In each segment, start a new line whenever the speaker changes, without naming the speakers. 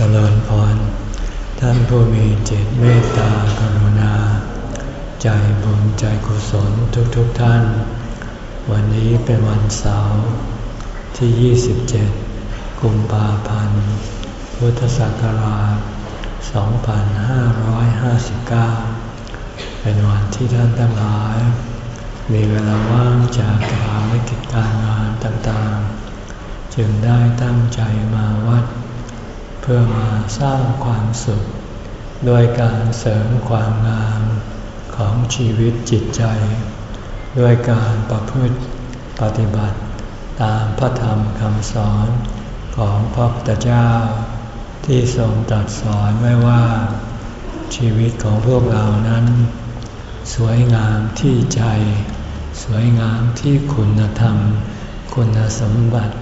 เจริญพร ท่านผู้มีจิตเมตตากรุณา ใจบุญใจกุศลทุกๆทท่าน วันนี้เป็นวันเสาร์ที่ 27 กุมภาพันธ์ พุทธศักราช 2559 เป็นวันที่ท่านทั้งหลาย มีเวลาว่างจากภารกิจการงานต่างๆ จึงได้ตั้งใจมาวัด พื่อมาสร้างความสุข โดยการเสริมความงามของชีวิตจิตใจ ด้วยการประพฤติปฏิบัติ ตามพระธรรมคำสอนของพระพุทธเจ้า ที่ทรงตรัสสอนไว้ว่า ชีวิตของพวกเรานั้น สวยงามที่ใจ สวยงามที่คุณธรรม คุณสมบัติ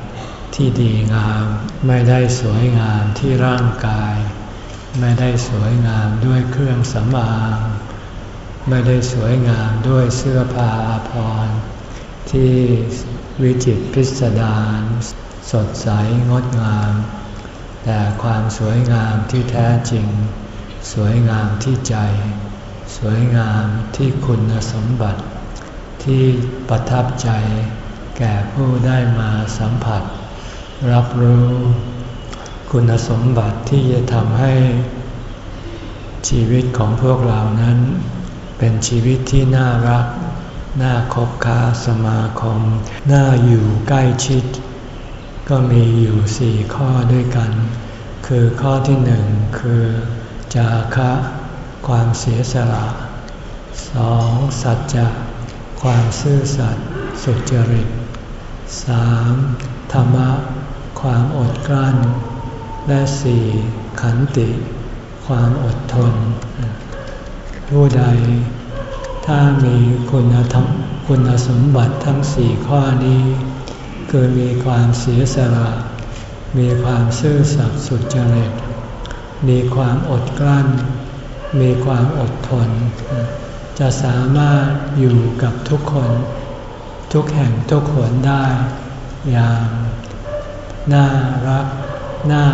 ที่ดีงาม ไม่ได้สวยงามที่ร่างกาย ไม่ได้สวยงามด้วยเครื่องสำอางไม่ได้สวยงามด้วยเสื้อผ้าอาภรณ์ที่วิจิตพิสดารสดใสงดงาม แต่ความสวยงามที่แท้จริง สวยงามที่ใจ สวยงามที่คุณสมบัติ ที่ประทับใจแก่ผู้ได้มาสัมผัส รับรู้คุณสมบัติที่จะทำให้ชีวิตของพวกเรานั้น เป็นชีวิตที่น่ารัก น่าคบค้าสมาคม น่าอยู่ใกล้ชิด ก็มีอยู่สี่ข้อด้วยกัน คือข้อที่หนึ่งคือ จาคะ ความเสียสละสองสัจจะ ความซื่อสัตย์สุจริตสามธรรมะ ความอดกลั้น และสี่ขันติ ความอดทน ผู้ใด ถ้ามีคุณธรรมคุณสมบัติทั้งสี่ข้อนี้ คือมีความเสียสละ มีความซื่อสัตย์สุจริต มีความอดกลั้น มีความอดทน จะสามารถอยู่กับทุกคน ทุกแห่งทุกคนได้อย่าง น่ารัก น่า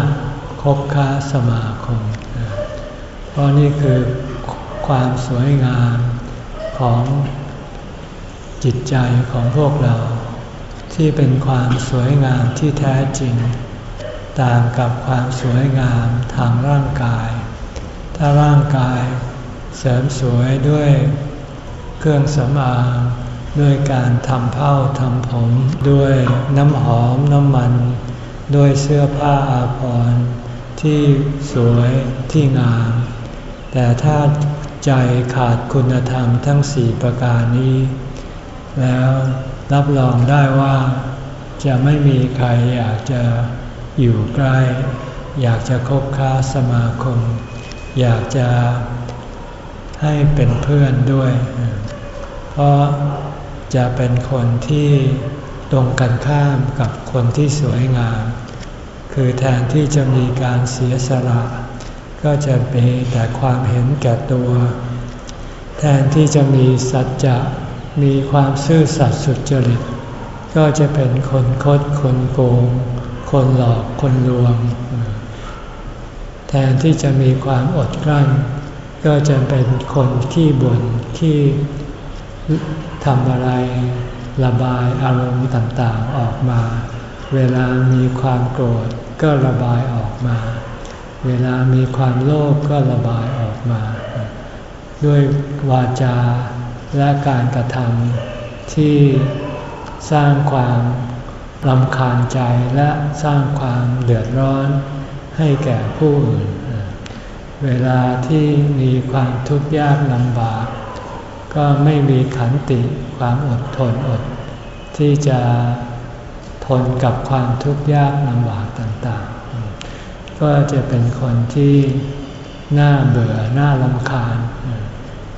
คบค้าสมาคม เพราะนี่คือความสวยงามของจิตใจของพวกเรา ที่เป็นความสวยงามที่แท้จริง ต่างกับความสวยงามทางร่างกาย ถ้าร่างกายเสริมสวยด้วยเครื่องสำอางด้วยการทำเผ้าทำผม ด้วยน้ำหอมน้ำมัน ด้วยเสื้อผ้าอาภรณ์ที่สวยที่งาม แต่ถ้าใจขาดคุณธรรมทั้งสี่ประการนี้ แล้วรับรองได้ว่าจะไม่มีใครอยากจะอยู่ใกล้ อยากจะคบค้าสมาคม อยากจะให้เป็นเพื่อนด้วย เพราะจะเป็นคนที่ตรงกันข้ามกับคนที่สวยงาม คือแทนที่จะมีการเสียสละ ก็จะมีแต่ความเห็นแก่ตัว แทนที่จะมีสัจจะมีความซื่อสัตย์สุจริต ก็จะเป็นคนคดคนโกง คนหลอกคนลวง แทนที่จะมีความอดกลั้น ก็จะเป็นคนขี้บ่นขี้ทำอะไรระบายอารมณ์ต่างๆออกมา เวลามีความโกรธก็ระบายออกมา เวลามีความโลภก็ระบายออกมา ด้วยวาจาและการกระทำที่สร้างความลำคาญใจและสร้างความเดือดร้อนให้แก่ผู้อื่น เวลาที่มีความทุกข์ยากลำบาก ก็ไม่มีขันติความอดทนอด ที่จะ ทนกับความทุกข์ยากลำบากต่างๆ ก็จะเป็นคนที่น่าเบื่อน่าลำคาญ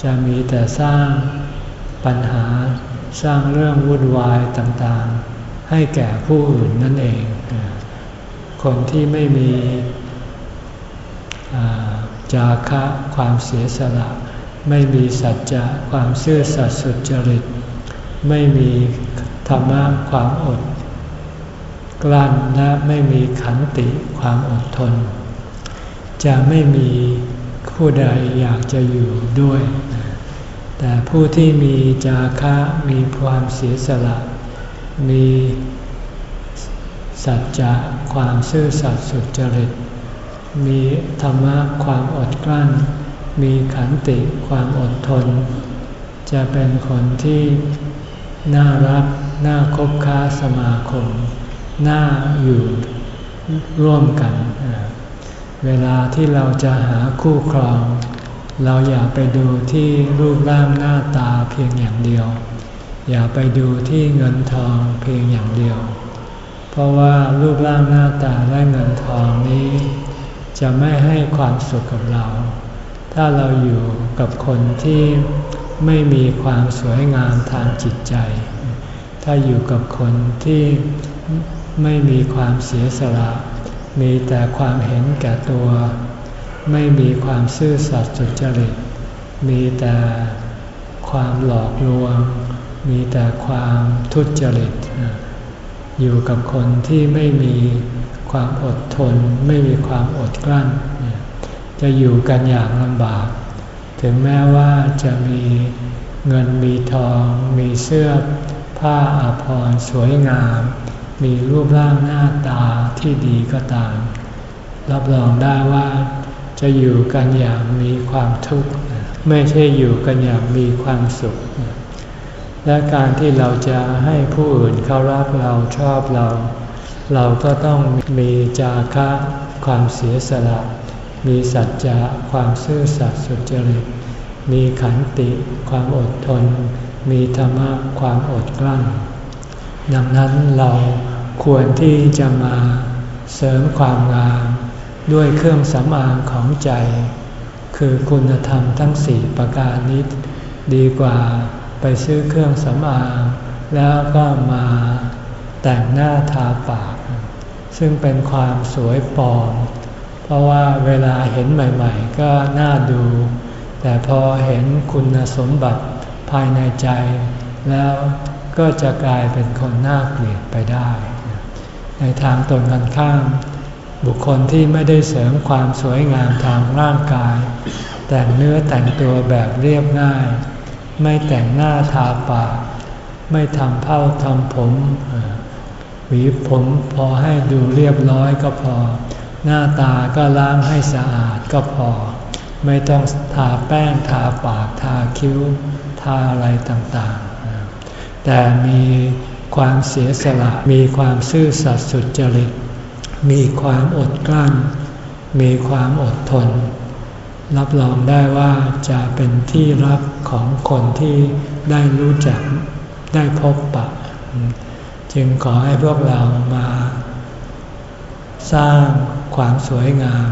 จะมีแต่สร้างปัญหาสร้างเรื่องวุ่นวายต่างๆ ให้แก่ผู้อื่นนั่นเอง คนที่ไม่มีจาคะความเสียสละ ไม่มีสัจจะความซื่อสัตย์สุจริต ไม่มีธรรมะความอด กลั้นและไม่มีขันติความอดทน จะไม่มีผู้ใดอยากจะอยู่ด้วย แต่ผู้ที่มีจาคะมีความเสียสละ มีสัจจะความซื่อสัตย์สุจริต มีธรรมะความอดกลั้น มีขันติความอดทน จะเป็นคนที่น่ารัก น่าคบค้าสมาคม หน่าอยู่ร่วมกัน เวลาที่เราจะหาคู่ครอง เราอย่าไปดูที่รูปร่างหน้าตาเพียงอย่างเดียว อย่าไปดูที่เงินทองเพียงอย่างเดียว เพราะว่ารูปร่างหน้าตาและเงินทองนี้ จะไม่ให้ความสุขกับเรา ถ้าเราอยู่กับคนที่ไม่มีความสวยงามทางจิตใจ ถ้าอยู่กับคนที่ ไม่มีความเสียสละ มีแต่ความเห็นแก่ตัว ไม่มีความซื่อสัตย์สุจริต มีแต่ความหลอกลวง มีแต่ความทุจริต อยู่กับคนที่ไม่มีความอดทน ไม่มีความอดกลั้น จะอยู่กันอย่างลำบาก ถึงแม้ว่าจะมีเงินมีทอง มีเสื้อผ้าอาภรณ์สวยงาม มีรูปร่างหน้าตาที่ดีก็ตาม รับรองได้ว่าจะอยู่กันอย่างมีความทุกข์ไม่ใช่อยู่กันอย่างมีความสุข และการที่เราจะให้ผู้อื่นเขารักเราชอบเรา เราก็ต้องมีจาคะความเสียสละ มีสัจจะความซื่อสัตย์สุจริต มีขันติความอดทน มีธรรมะความอดกลั้น ดังนั้นเรา ควรที่จะมาเสริมความงาม ด้วยเครื่องสำอางของใจ คือคุณธรรมทั้งสี่ประการนี้ดีกว่าไปซื้อเครื่องสำอาง แล้วก็มาแต่งหน้าทาปาก ซึ่งเป็นความสวยปลอม เพราะว่าเวลาเห็นใหม่ ๆ ก็น่าดู แต่พอเห็นคุณสมบัติภายในใจ แล้วก็จะกลายเป็นคนน่าเกลียดไปได้ ในทางตรงกันข้าม บุคคลที่ไม่ได้เสริมความสวยงามทางร่างกาย แต่งเนื้อแต่งตัวแบบเรียบง่าย ไม่แต่งหน้าทาปาก ไม่ทำเผ้าทำผม หวีผมพอให้ดูเรียบร้อยก็พอ หน้าตาก็ล้างให้สะอาดก็พอ ไม่ต้องทาแป้งทาปากทาคิ้ว ทาอะไรต่างๆ แต่มี ความเสียสละ มีความซื่อสัตย์สุจริต มีความอดกลั้น มีความอดทน รับรองได้ว่าจะเป็นที่รักของคนที่ได้รู้จักได้พบปะ จึงขอให้พวกเรามาสร้างความสวยงาม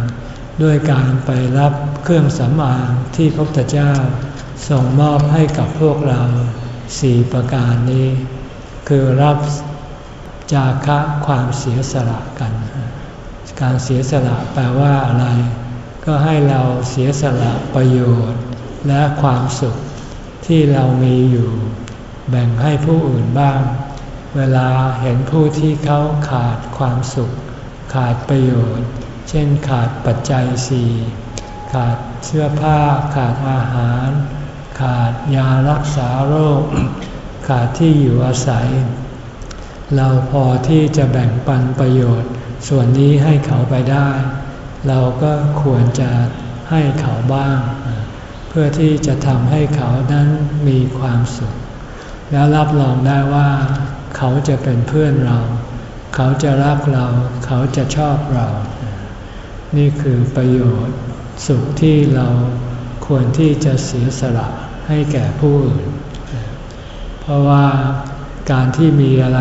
ด้วยการไปรับเครื่องสำอางที่พระพุทธเจ้าส่งมอบให้กับพวกเราสี่ประการนี้ คือรับจาคะความเสียสละกัน การเสียสละแปลว่าอะไร ก็ให้เราเสียสละประโยชน์ และความสุขที่เรามีอยู่ แบ่งให้ผู้อื่นบ้าง เวลาเห็นผู้ที่เขาขาดความสุข ขาดประโยชน์ เช่นขาดปัจจัยสี่ขาดเสื้อผ้า ขาดอาหาร ขาดยารักษาโรค ขาดที่อยู่อาศัย เราพอที่จะแบ่งปันประโยชน์ ส่วนนี้ให้เขาไปได้ เราก็ควรจะให้เขาบ้าง เพื่อที่จะทำให้เขานั้นมีความสุข แล้วรับรองได้ว่า เขาจะเป็นเพื่อนเรา เขาจะรักเรา เขาจะชอบเรา นี่คือประโยชน์สุขที่เราควรที่จะเสียสละให้แก่ผู้อื่น เพราะว่าการที่มีอะไร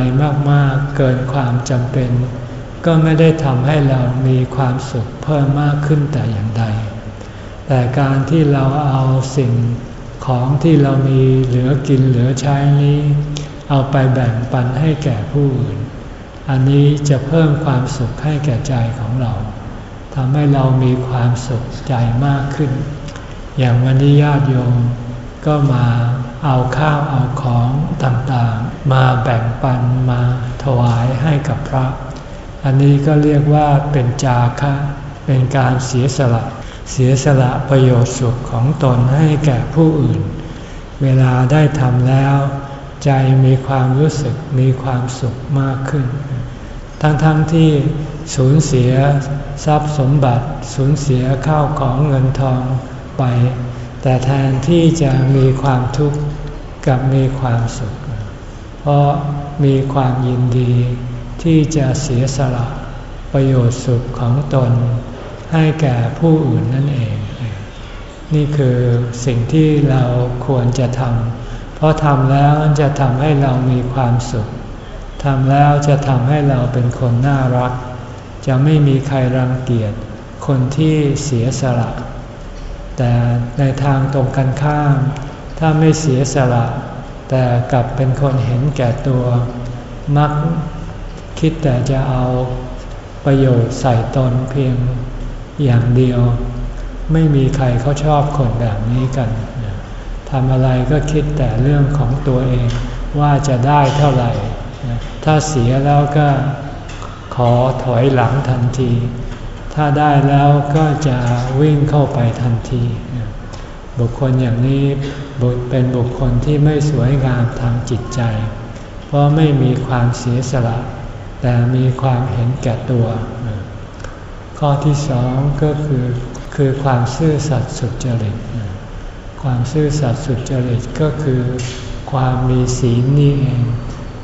มากๆเกินความจำเป็น ก็ไม่ได้ทำให้เรามีความสุขเพิ่มมากขึ้นแต่อย่างใด แต่การที่เราเอาสิ่งของที่เรามีเหลือกินเหลือใช้นี้ เอาไปแบ่งปันให้แก่ผู้อื่น อันนี้จะเพิ่มความสุขให้แก่ใจของเราทำให้เรามีความสุขใจมากขึ้น อย่างวันนี้ญาติโยมก็มา เอาข้าวเอาของต่างๆ มาแบ่งปันมาถวายให้กับพระ อันนี้ก็เรียกว่าเป็นจาคะ เป็นการเสียสละ เสียสละประโยชน์สุขของตนให้แก่ผู้อื่น เวลาได้ทำแล้ว ใจมีความรู้สึกมีความสุขมากขึ้น ทั้งๆทที่สูญเสียทรัพย์สมบัติ สูญเสียข้าวของเงินทองไป แต่แทนที่จะมีความทุกข์กับมีความสุข เพราะมีความยินดีที่จะเสียสละประโยชน์สุขของตน ให้แก่ผู้อื่นนั่นเอง นี่คือสิ่งที่เราควรจะทำเพราะทำแล้วจะทำให้เรามีความสุขทำแล้วจะทำให้เราเป็นคนน่ารัก จะไม่มีใครรังเกียจคนที่เสียสละ แต่ในทางตรงกันข้าม ถ้าไม่เสียสละ แต่กลับเป็นคนเห็นแก่ตัว มักคิดแต่จะเอาประโยชน์ใส่ตนเพียงอย่างเดียว ไม่มีใครเขาชอบคนแบบนี้กันทำอะไรก็คิดแต่เรื่องของตัวเองว่าจะได้เท่าไหร่ ถ้าเสียแล้วก็ขอถอยหลังทันที ถ้าได้แล้วก็จะวิ่งเข้าไปทันที บุคคลอย่างนี้เป็นบุคคลที่ไม่สวยงามทางจิตใจ เพราะไม่มีความเสียสละ แต่มีความเห็นแก่ตัว ข้อที่สองก็คือคือความซื่อสัตย์สุจริต ความซื่อสัตย์สุจริตก็คือความมีศีลนี่เอง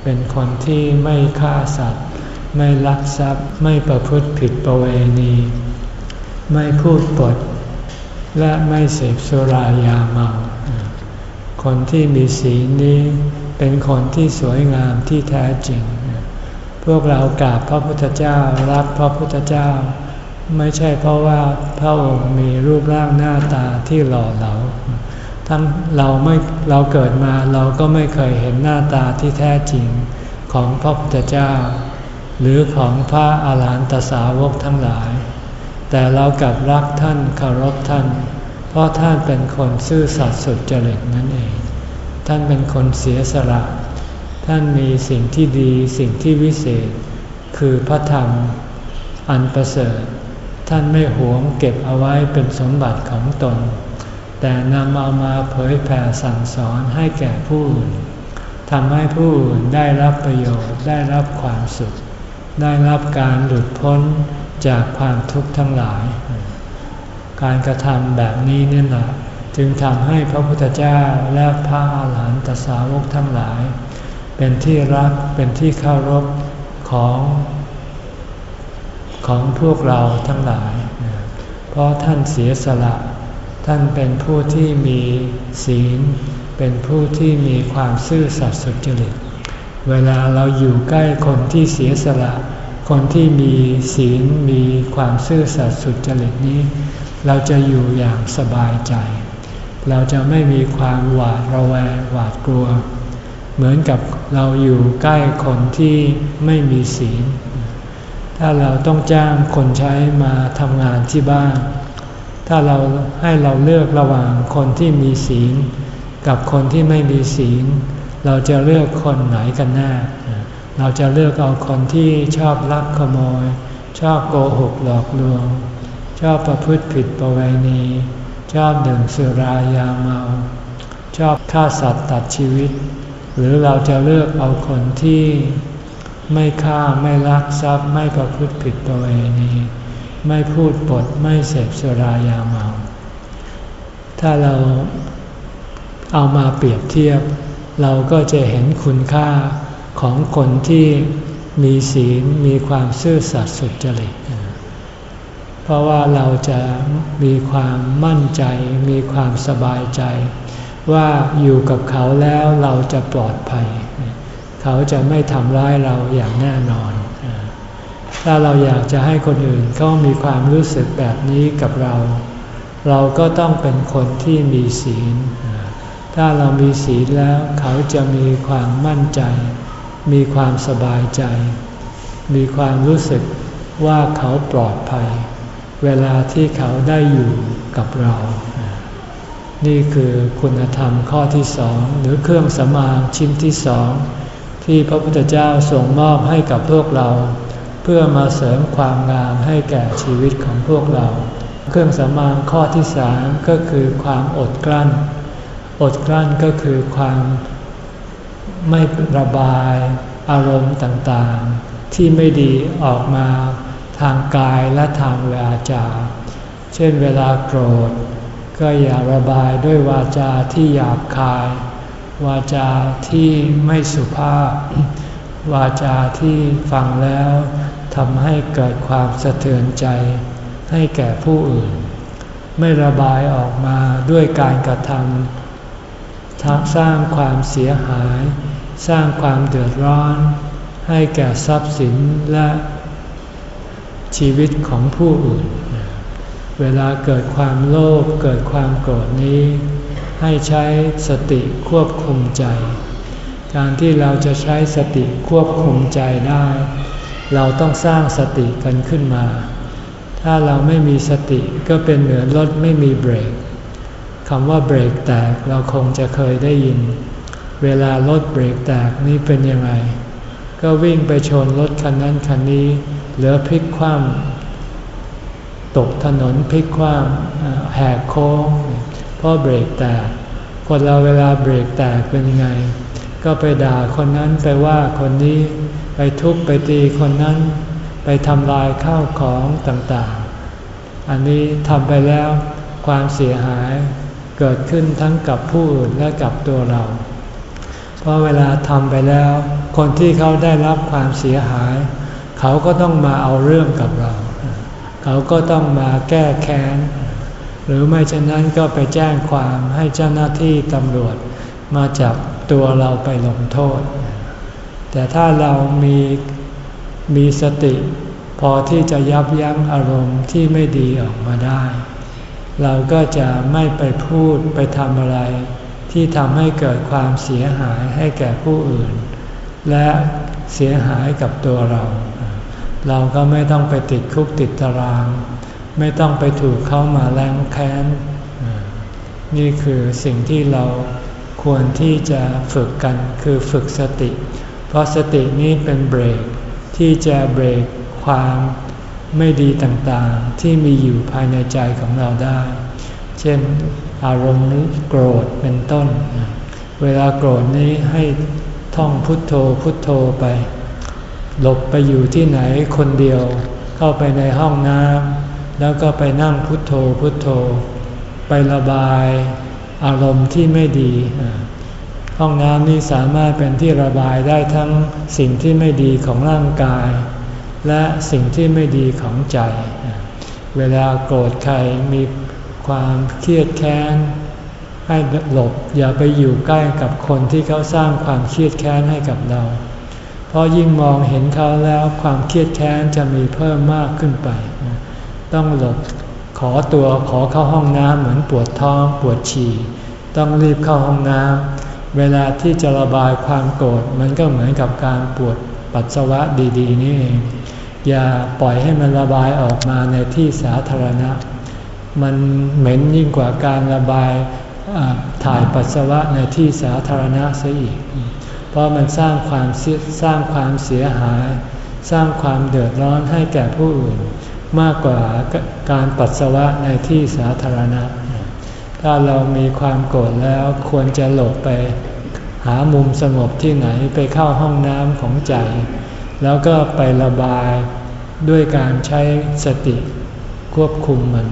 เป็นคนที่ไม่ฆ่าสัตว์ ไม่ลักทรัพย์ไม่ประพฤติผิดประเวณี ไม่พูดปด และไม่เสพสุรายาเมา คนที่มีศีลนี้เป็นคนที่สวยงามที่แท้จริง พวกเรากราบพระพุทธเจ้ารักพระพุทธเจ้า ไม่ใช่เพราะว่าพระองค์มีรูปร่างหน้าตาที่หล่อเหลาทั้งเราไม่เราเกิดมาเราก็ไม่เคยเห็นหน้าตาที่แท้จริงของพระพุทธเจ้า หรือของพระอาหารหันตสาวกทั้งหลาย แต่เรากลับรักท่านเคารพท่าน เพราะท่านเป็นคนซื่อสัตย์สุจริตนั่นเอง ท่านเป็นคนเสียสละ ท่านมีสิ่งที่ดีสิ่งที่วิเศษ คือพระธรรม อันประเสริฐ ท่านไม่หวงเก็บเอาไว้เป็นสมบัติของตน แต่นำเอามาเผยแผ่สั่งสอนให้แก่ผู้อื่นทำให้ผู้อื่นได้รับประโยชน์ได้รับความสุข ได้รับการหลุดพ้นจากความทุกข์ทั้งหลาย การกระทำแบบนี้นี่แหละจึงทำให้พระพุทธเจ้าและพระอาหารหันตสาวกทั้งหลาย เป็นที่รักเป็นที่เคารพของ ของพวกเราทั้งหลาย เพราะท่านเสียสละ ท่านเป็นผู้ที่มีศีล เป็นผู้ที่มีความซื่อสัตย์สุจริต เวลาเราอยู่ใกล้คนที่เสียสละ คนที่มีศีลมีความซื่อสัตย์สุจริตนี้ เราจะอยู่อย่างสบายใจ เราจะไม่มีความหวาดระแวงหวาดกลัว เหมือนกับเราอยู่ใกล้คนที่ไม่มีศีล ถ้าเราต้องจ้างคนใช้มาทำงานที่บ้าน ถ้าเราให้เราเลือกระหว่างคนที่มีศีล กับคนที่ไม่มีศีล เราจะเลือกคนไหนกันแน่เราจะเลือกเอาคนที่ชอบลักขโมย ชอบโกหกหลอกลวง ชอบประพฤติผิดประเวณี ชอบดื่มสุรายาเมา ชอบฆ่าสัตว์ตัดชีวิต หรือเราจะเลือกเอาคนที่ไม่ฆ่าไม่ลักทรัพย์ไม่ประพฤติผิดประเวณี ไม่พูดปดไม่เสพสุรายาเมา ถ้าเราเอามาเปรียบเทียบ เราก็จะเห็นคุณค่าของคนที่มีศีลมีความซื่อสัตย์สุจริต เพราะว่าเราจะมีความมั่นใจ มีความสบายใจ ว่าอยู่กับเขาแล้วเราจะปลอดภัย เขาจะไม่ทำร้ายเราอย่างแน่นอน ถ้าเราอยากจะให้คนอื่นเขามีความรู้สึกแบบนี้กับเรา เราก็ต้องเป็นคนที่มีศีล ถ้าเรามีศีลแล้วเขาจะมีความมั่นใจ มีความสบายใจ มีความรู้สึกว่าเขาปลอดภัย เวลาที่เขาได้อยู่กับเรา นี่คือคุณธรรมข้อที่สองหรือเครื่องสมางชิ้นที่สองที่พระพุทธเจ้าส่งมอบให้กับพวกเรา เพื่อมาเสริมความงามให้แก่ชีวิตของพวกเรา เครื่องสำอางข้อที่สามก็คือความอดกลั้น อดกลั้นก็คือความไม่ระบายอารมณ์ต่างๆ ที่ไม่ดีออกมาทางกายและทางวาจา เช่นเวลาโกรธ ก็อย่าระบายด้วยวาจาที่หยาบคาย วาจาที่ไม่สุภาพ วาจาที่ฟังแล้วทำให้เกิดความสะเทือนใจ ให้แก่ผู้อื่น ไม่ระบายออกมาด้วยการกระทำ สร้างความเสียหาย สร้างความเดือดร้อน ให้แก่ทรัพย์สินและชีวิตของผู้อื่น เวลาเกิดความโลภเกิดความโกรธนี้ ให้ใช้สติควบคุมใจ การที่เราจะใช้สติควบคุมใจได้ เราต้องสร้างสติกันขึ้นมา ถ้าเราไม่มีสติก็เป็นเหมือนรถไม่มีเบรก คำว่าเบรกแตกเราคงจะเคยได้ยิน เวลารถเบรกแตกนี่เป็นยังไง ก็วิ่งไปชนรถคันนั้นคันนี้ เหลือพลิกคว่ำตกถนนพลิกคว่ำแหกโค้งเพราะเบรกแตกคนเราเวลาเบรกแตกเป็นยังไง ก็ไปด่าคนนั้นไปว่าคนนี้ไปทุบไปตีคนนั้น ไปทำลายข้าวของต่างๆ อันนี้ทำไปแล้วความเสียหาย เกิดขึ้นทั้งกับผู้อื่นและกับตัวเรา เพราะเวลาทำไปแล้ว คนที่เขาได้รับความเสียหาย เขาก็ต้องมาเอาเรื่องกับเรา เขาก็ต้องมาแก้แค้น หรือไม่เช่นนั้นก็ไปแจ้งความให้เจ้าหน้าที่ตำรวจมาจับตัวเราไปลงโทษ แต่ถ้าเรามีมีสติ พอที่จะยับยั้งอารมณ์ที่ไม่ดีออกมาได้ เราก็จะไม่ไปพูดไปทำอะไร ที่ทำให้เกิดความเสียหายให้แก่ผู้อื่น และเสียหายกับตัวเรา เราก็ไม่ต้องไปติดคุกติดตาราง ไม่ต้องไปถูกเข้ามาแรงแค้น นี่คือสิ่งที่เราควรที่จะฝึกกันคือฝึกสติ เพราะสตินี้เป็นเบรกที่จะเบรกความ ไม่ดีต่างๆ ที่มีอยู่ภายในใจของเราได้ เช่นอารมณ์โกรธเป็นต้น เวลาโกรธนี้ให้ท่องพุทโธพุทโธไป หลบไปอยู่ที่ไหนคนเดียว เข้าไปในห้องน้ำแล้วก็ไปนั่งพุทโธพุทโธ ไประบายอารมณ์ที่ไม่ดี ห้องน้ำนี้สามารถเป็นที่ระบายได้ทั้งสิ่งที่ไม่ดีของร่างกาย และสิ่งที่ไม่ดีของใจ เวลาโกรธใครมีความเครียดแค้นให้หลบอย่าไปอยู่ใกล้กับคนที่เขาสร้างความเครียดแค้นให้กับเรา เพราะยิ่งมองเห็นเขาแล้วความเครียดแค้นจะมีเพิ่มมากขึ้นไป ต้องหลบขอตัวขอเข้าห้องน้ำเหมือนปวดท้องปวดฉี่ต้องรีบเข้าห้องน้ำเวลาที่จะระบายความโกรธมันก็เหมือนกับการปวดปัสสาวะดี ๆ นี่เอง อย่าปล่อยให้มันระบายออกมาในที่สาธารณะ มันเหม็นยิ่งกว่าการระบายถ่ายปัสสาวะในที่สาธารณะเสียอีก เพราะมันสร้างความสร้างความเสียหาย สร้างความเดือดร้อนให้แก่ผู้อื่น มากกว่าการปัสสาวะในที่สาธารณะ ถ้าเรามีความโกรธแล้วควรจะหลบไป หามุมสงบที่ไหนไปเข้าห้องน้ำของใจ แล้วก็ไประบาย ด้วยการใช้สติควบคุมมัน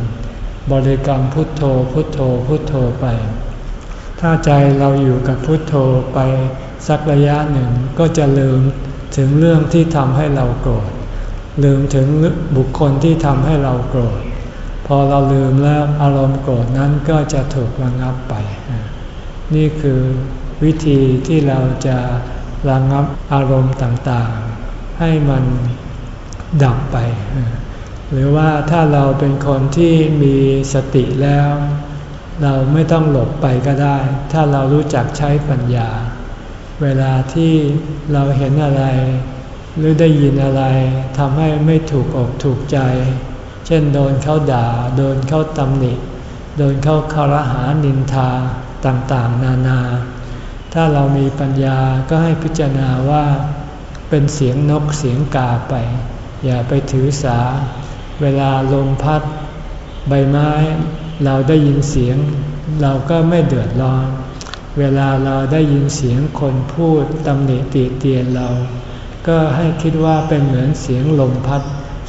บริกรรมพุทโธพุทโธพุทโธไป ถ้าใจเราอยู่กับพุทโธไปสักระยะหนึ่งก็จะลืมถึงเรื่องที่ทำให้เราโกรธ ลืมถึงบุคคลที่ทำให้เราโกรธ พอเราลืมแล้วอารมณ์โกรธนั้นก็จะถูกระงับไป นี่คือวิธีที่เราจะระงับอารมณ์ต่างๆ ให้มัน ดับไป หรือว่าถ้าเราเป็นคนที่มีสติแล้ว เราไม่ต้องหลบไปก็ได้ ถ้าเรารู้จักใช้ปัญญา เวลาที่เราเห็นอะไร หรือได้ยินอะไรทำให้ไม่ถูกอกถูกใจ เช่นโดนเขาด่า โดนเขาตำหนิ โดนเขาคารหานินทาต่างๆ นานา ถ้าเรามีปัญญาก็ให้พิจารณาว่าเป็นเสียงนกเสียงกาไป อย่าไปถือสา เวลาลมพัด ใบไม้ เราได้ยินเสียง เราก็ไม่เดือดร้อน เวลาเราได้ยินเสียงคนพูดตำหนิตีเตียนเรา ก็ให้คิดว่าเป็นเหมือนเสียงลมพัด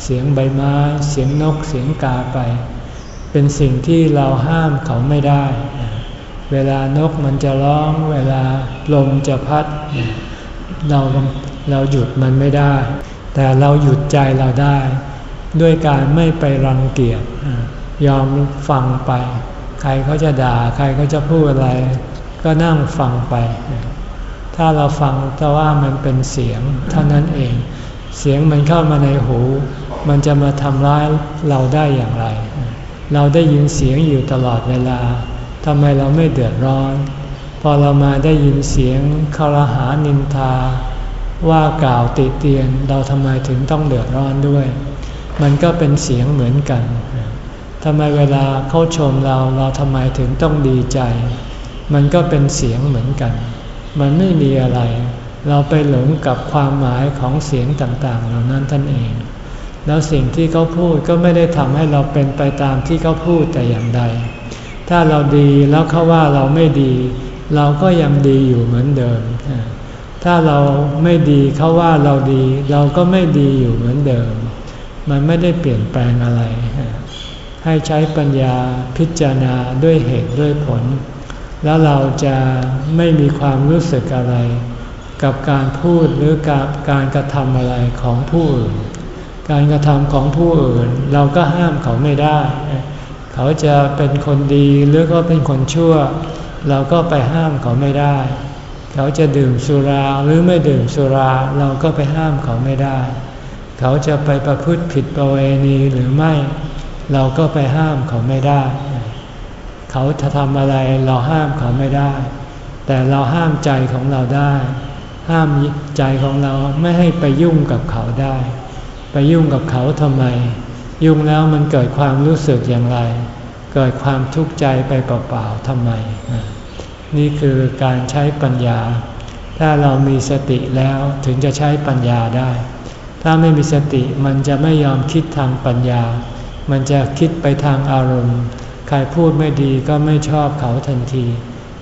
เสียงใบไม้ เสียงนกเสียงกาไป เป็นสิ่งที่เราห้ามเขาไม่ได้ เวลานกมันจะร้อง เวลาลมจะพัด เราเราหยุดมันไม่ได้ แต่เราหยุดใจเราได้ ด้วยการไม่ไปรังเกียจยอมฟังไป ใครเขาจะด่าใครเขาจะพูดอะไร ก็นั่งฟังไป ถ้าเราฟังแต่ว่ามันเป็นเสียงเท่านั้นเอง เสียงมันเข้ามาในหู มันจะมาทำร้ายเราได้อย่างไร เราได้ยินเสียงอยู่ตลอดเวลาทำไมเราไม่เดือดร้อน พอเรามาได้ยินเสียงคารหานินทา ว่ากล่าวติเตียนเราทำไมถึงต้องเดือดร้อนด้วย มันก็เป็นเสียงเหมือนกันทำไมเวลาเขาชมเราเราทำไมถึงต้องดีใจ มันก็เป็นเสียงเหมือนกัน มันไม่มีอะไร เราไปหลงกับความหมายของเสียงต่างๆ เหล่านั้นท่านเอง แล้วสิ่งที่เขาพูดก็ไม่ได้ทำให้เราเป็นไปตามที่เขาพูดแต่อย่างใด ถ้าเราดีแล้วเขาว่าเราไม่ดี เราก็ยังดีอยู่เหมือนเดิม ถ้าเราไม่ดีเขาว่าเราดี เราก็ไม่ดีอยู่เหมือนเดิม มันไม่ได้เปลี่ยนแปลงอะไร ให้ใช้ปัญญาพิจารณาด้วยเหตุด้วยผล แล้วเราจะไม่มีความรู้สึกอะไร กับการพูดหรือกับการกระทำอะไรของผู้อื่น การกระทำของผู้อื่น เราก็ห้ามเขาไม่ได้ เขาจะเป็นคนดีหรือก็เป็นคนชั่ว เราก็ไปห้ามเขาไม่ได้ เขาจะดื่มสุราหรือไม่ดื่มสุราเราก็ไปห้ามเขาไม่ได้ เขาจะไปประพฤติผิดประเวณีหรือไม่ เราก็ไปห้ามเขาไม่ได้ เขาจะทำอะไรเราห้ามเขาไม่ได้ แต่เราห้ามใจของเราได้ ห้ามใจของเราไม่ให้ไปยุ่งกับเขาได้ ไปยุ่งกับเขาทำไม ยุ่งแล้วมันเกิดความรู้สึกอย่างไร เกิดความทุกข์ใจไปเปล่าๆทำไม นี่คือการใช้ปัญญา ถ้าเรามีสติแล้วถึงจะใช้ปัญญาได้ ถ้าไม่มีสติมันจะไม่ยอมคิดทางปัญญา มันจะคิดไปทางอารมณ์ ใครพูดไม่ดีก็ไม่ชอบเขาทันที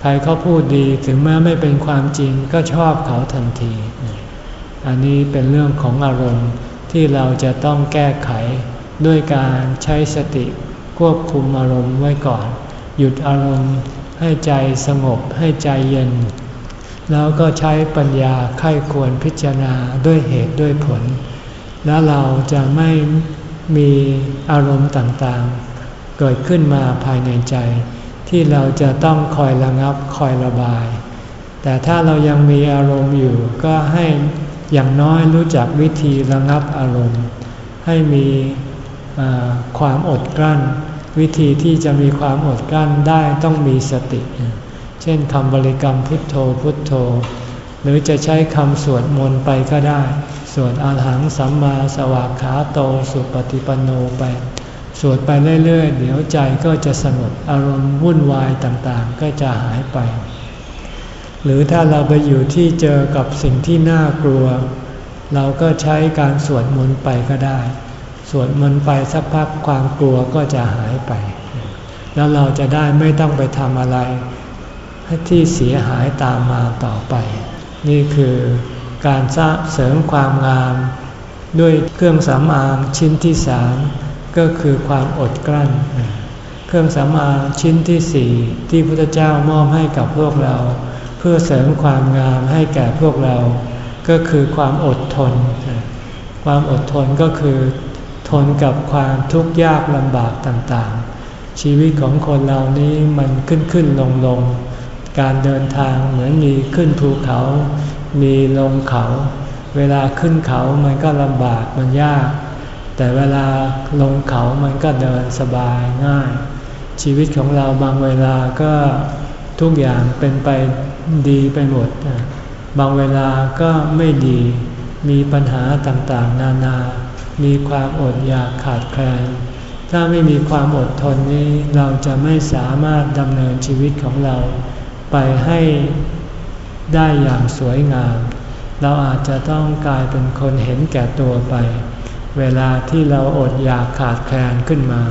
ใครเขาพูดดีถึงแม้ไม่เป็นความจริงก็ชอบเขาทันที อันนี้เป็นเรื่องของอารมณ์ที่เราจะต้องแก้ไขด้วยการใช้สติควบคุมอารมณ์ไว้ก่อน หยุดอารมณ์ ให้ใจสงบให้ใจเย็น แล้วก็ใช้ปัญญาไข้ควรพิจารณาด้วยเหตุด้วยผล แล้วเราจะไม่มีอารมณ์ต่างๆ เกิดขึ้นมาภายในใจ ที่เราจะต้องคอยระงับคอยระบาย แต่ถ้าเรายังมีอารมณ์อยู่ก็ให้อย่างน้อยรู้จักวิธีระงับอารมณ์ ให้มีความอดกลั้น วิธีที่จะมีความอดกลั้นได้ต้องมีสติ เช่นคำบริกรรมพุทโธพุทโธ หรือจะใช้คำสวดมนต์ไปก็ได้ สวดอาหังสัมมาสวากขาโตสุปฏิปันโนไป สวดไปเรื่อยๆ เดี๋ยวใจก็จะสงบอารมณ์วุ่นวายต่างๆ ก็จะหายไป หรือถ้าเราไปอยู่ที่เจอกับสิ่งที่น่ากลัว เราก็ใช้การสวดมนต์ไปก็ได้ สวดมนต์ไปสักพักความกลัวก็จะหายไป แล้วเราจะได้ไม่ต้องไปทำอะไรที่เสียหายตามมาต่อไป นี่คือการสร้างเสริมความงามด้วยเครื่องสำอางชิ้นที่สามก็คือความอดกลั้น เครื่องสำอางชิ้นที่สี่ที่พระเจ้ามอบให้กับพวกเรา เพื่อเสริมความงามให้แก่พวกเรา ก็คือความอดทน ความอดทนก็คือ นกับความทุกข์ยากลำบากต่างๆ ชีวิตของคนเรานี้มันขึ้นขึ้นลงลงการเดินทางเหมือนมีขึ้นภูเขา มีลงเขา เวลาขึ้นเขามันก็ลำบากมันยาก แต่เวลาลงเขามันก็เดินสบายง่าย ชีวิตของเราบางเวลาก็ทุกอย่างเป็นไปดีไปหมด บางเวลาก็ไม่ดี มีปัญหาต่างๆ นานา มีความอดอยากขาดแคลน ถ้าไม่มีความอดทนนี้เราจะไม่สามารถดำเนินชีวิตของเรา ไปให้ได้อย่างสวยงาม เราอาจจะต้องกลายเป็นคนเห็นแก่ตัวไป เวลาที่เราอดอยากขาดแคลนขึ้นมา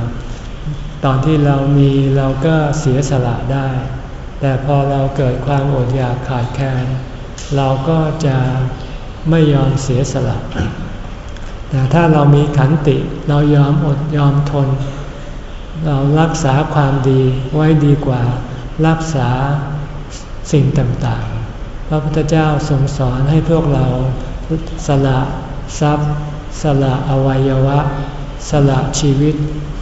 ตอนที่เรามีเราก็เสียสละได้ แต่พอเราเกิดความอดอยากขาดแคลน เราก็จะไม่ยอมเสียสละ แต่ถ้าเรามีขันติเรายอมอดยอมทน เรารักษาความดีไว้ดีกว่า รักษาสิ่งต่างๆ พระพุทธเจ้าทรงสอนให้พวกเราสละทรัพย์ สละอวัยวะ สละชีวิต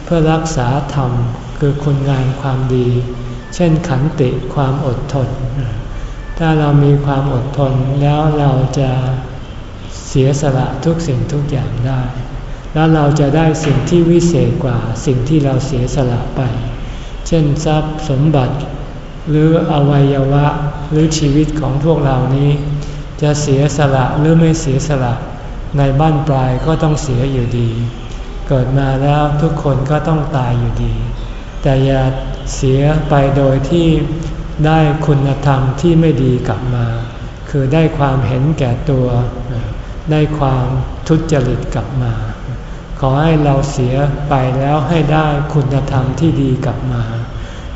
เพื่อรักษาธรรมคือคุณงานความดี เช่นขันติความอดทน ถ้าเรามีความอดทนแล้วเราจะ เสียสละทุกสิ่งทุกอย่างได้ แล้วเราจะได้สิ่งที่วิเศษกว่าสิ่งที่เราเสียสละไป เช่นทรัพย์สมบัติ หรืออวัยวะหรือชีวิตของพวกเรานี้ จะเสียสละหรือไม่เสียสละในบ้านปลายก็ต้องเสียอยู่ดี เกิดมาแล้วทุกคนก็ต้องตายอยู่ดี แต่อย่าเสียไปโดยที่ได้คุณธรรมที่ไม่ดีกลับมา คือได้ความเห็นแก่ตัว ได้ความทุจริตกลับมา ขอให้เราเสียไปแล้วให้ได้คุณธรรมที่ดีกลับมา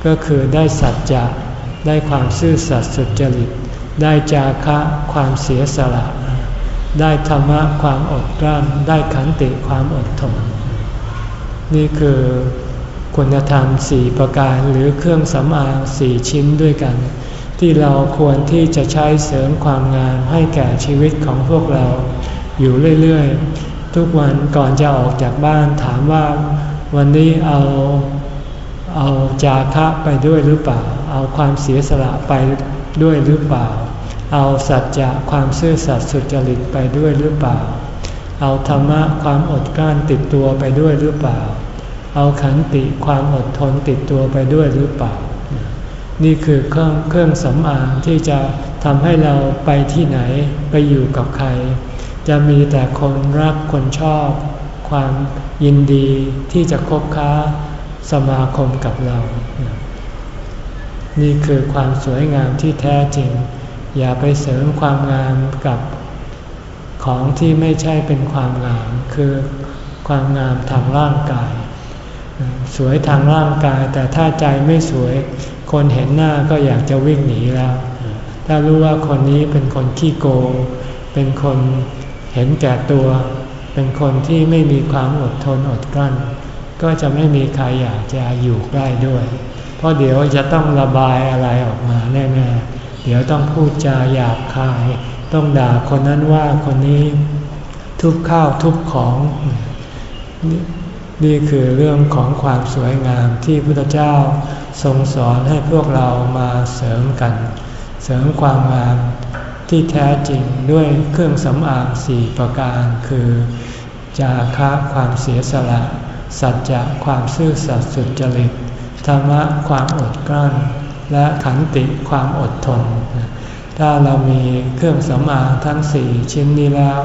ก็คือได้สัจจะได้ความซื่อสัตย์สุจริต ได้จาคะความเสียสละ ได้ธรรมะความอดกลั้น ได้ขันติความอดทน นี่คือคุณธรรมสี่ประการหรือเครื่องสำอางสี่ชิ้นด้วยกัน ที่เราควรที่จะใช้เสริมความงามให้แก่ชีวิตของพวกเรา อยู่เรื่อยๆ ทุกวันก่อนจะออกจากบ้านถามว่าวันนี้เอาเอาจาคะไปด้วยหรือเปล่า เอาความเสียสละไปด้วยหรือเปล่า เอาสัจจะความซื่อสัตย์สุจริตไปด้วยหรือเปล่า เอาธรรมะความอดกลั้นติดตัวไปด้วยหรือเปล่า เอาขันติความอดทนติดตัวไปด้วยหรือเปล่า นี่คือเครื่องเครื่องสำอางที่จะทำให้เราไปที่ไหนไปอยู่กับใคร จะมีแต่คนรักคนชอบ ความยินดีที่จะคบค้าสมาคมกับเรา นี่คือความสวยงามที่แท้จริง อย่าไปเสริมความงามกับของที่ไม่ใช่เป็นความงาม คือความงามทางร่างกาย สวยทางร่างกายแต่ถ้าใจไม่สวย คนเห็นหน้าก็อยากจะวิ่งหนีแล้ว ถ้ารู้ว่าคนนี้เป็นคนขี้โกง เป็นคน เห็นแก่ตัวเป็นคนที่ไม่มีความอดทนอดกลั้น ก็จะไม่มีใครอยากจะอยู่ใกล้ด้วย เพราะเดี๋ยวจะต้องระบายอะไรออกมาแน่ๆเดี๋ยวต้องพูดจาหยาบคาย ต้องด่าคนนั้นว่าคนนี้ทุบข้าวทุบของ นี่คือเรื่องของความสวยงามที่พุทธเจ้าทรงสอนให้พวกเรามาเสริมกัน เสริมความงาม ที่แท้จริงด้วยเครื่องสำอางสี่ประการคือ จาคะความเสียสละ สัจจะความซื่อสัตย์สุจริตธรรมะความอดกลั้น และขันติความอดทน ถ้าเรามีเครื่องสำอางทั้งสี่ชิ้นนี้แล้ว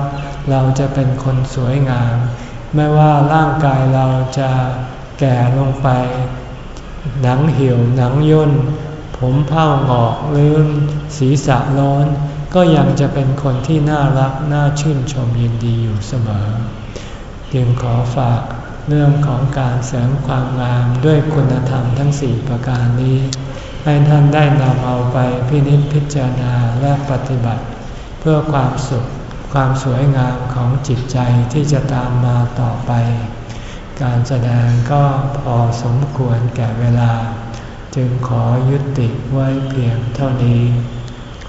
เราจะเป็นคนสวยงาม ไม่ว่าร่างกายเราจะแก่ลงไป หนังเหี่ยวหนังย่น ผมเผ้าหงอกหรือศีรษะร้อน ก็ยังจะเป็นคนที่น่ารัก น่าชื่นชมยินดีอยู่เสมอ จึงขอฝากเรื่องของการเสริมความงามด้วยคุณธรรมทั้งสี่ประการนี้ ให้ท่านได้นำเอาไปพินิจพิจารณาและปฏิบัติ เพื่อความสุข ความสวยงามของจิตใจที่จะตามมาต่อไป การแสดงก็พอสมควรแก่เวลา จึงขอยุติไว้เพียงเท่านี้